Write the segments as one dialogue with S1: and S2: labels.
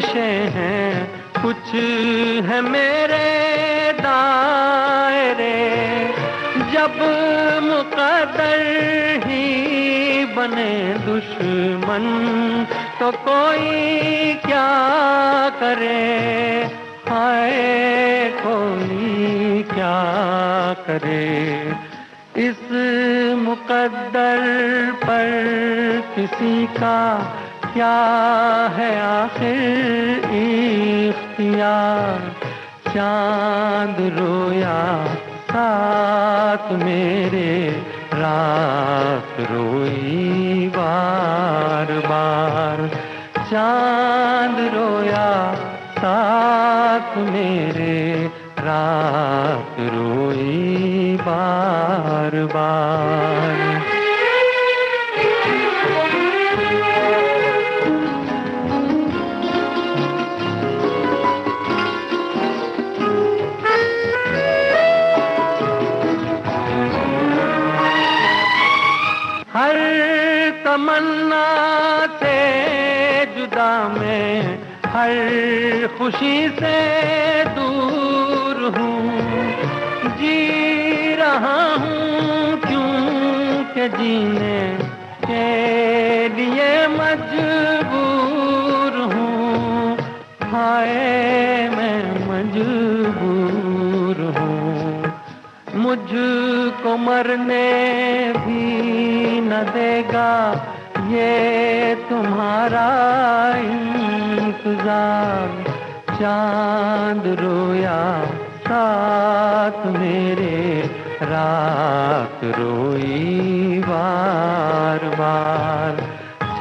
S1: हैं, कुछ है मेरे दायरे। जब मुकदर ही बने दुश्मन तो कोई क्या करे? हाय, कोई क्या करे? इस मुकद्दर पर किसी का क्या है आखिर इख्तियार? चाँद रोया साथ मेरे, रात रोई बार बार चाँद रोया साथ मेरे, रात रोई बार बार तमन्ना से जुदा में हर खुशी से दूर हूँ। जी रहा हूँ क्यों के जीने के लिए मजबूर हूँ। हाय, मैं मजबूर हूँ। मुझको मरने भी देगा ये तुम्हारा इंतज़ार। चाँद रोया साथ मेरे, रात रोई बार बार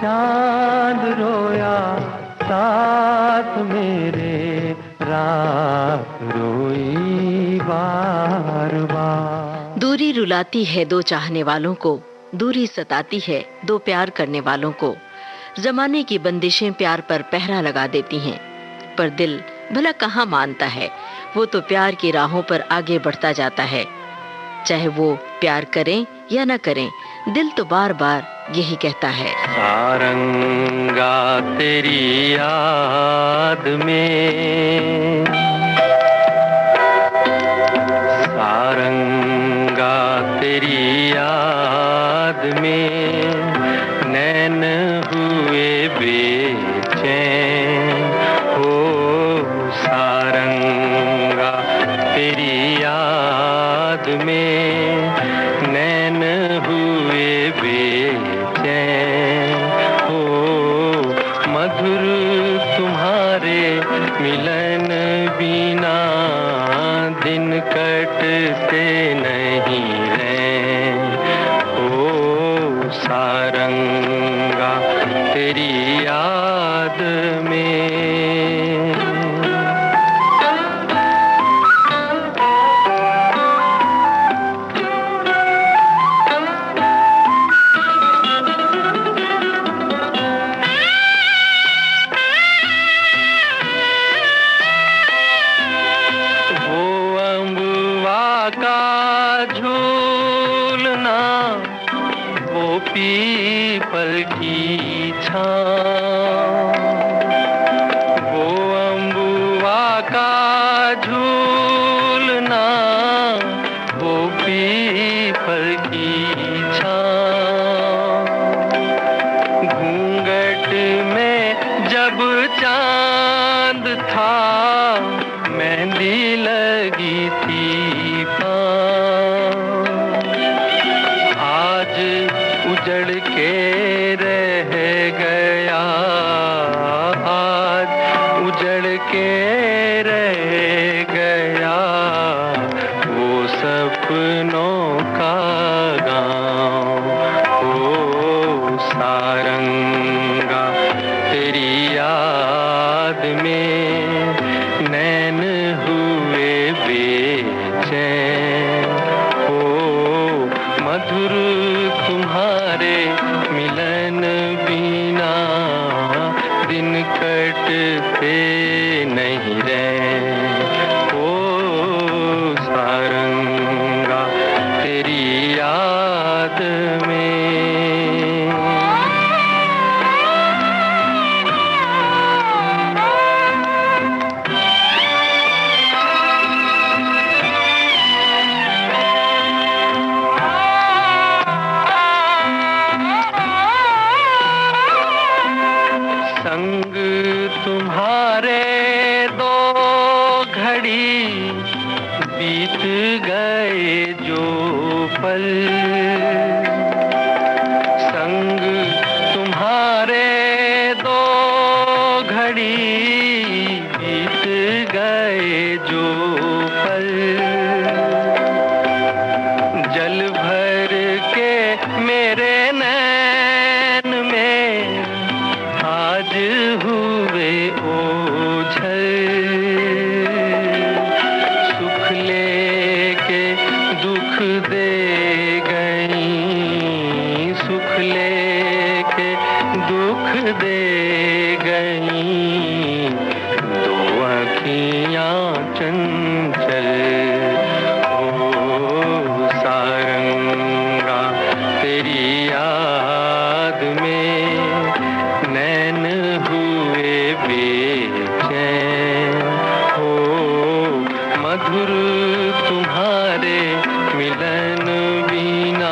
S1: चाँद रोया साथ मेरे, रात रोई बार बार
S2: दूरी रुलाती है दो चाहने वालों को। दूरी सताती है दो प्यार करने वालों को। जमाने की बंदिशें प्यार पर पहरा लगा देती हैं। पर दिल भला कहाँ मानता है? वो तो प्यार की राहों पर आगे बढ़ता जाता है। चाहे वो प्यार करें या न करें, दिल तो बार बार यही कहता है।
S1: सारंगा तेरी याद में। सारंगा तेरी याद में की सपनों का गाँव, ओ सारंगा, तेरी याद में नैन हुए बेचैन। ओ मधुर तुम्हारे मिलन बिना दिन कटते नहीं रहे। संग तुम्हारा मधुर तुम्हारे मिलन बिना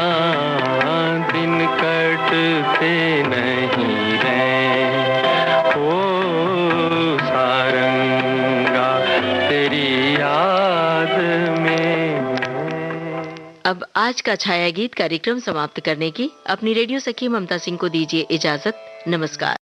S1: दिन कटते नहीं रहे ओ सारंगा, तेरी याद में
S2: अब आज का छाया गीत कार्यक्रम समाप्त करने की अपनी रेडियो सखी ममता सिंह को दीजिए इजाज़त। नमस्कार।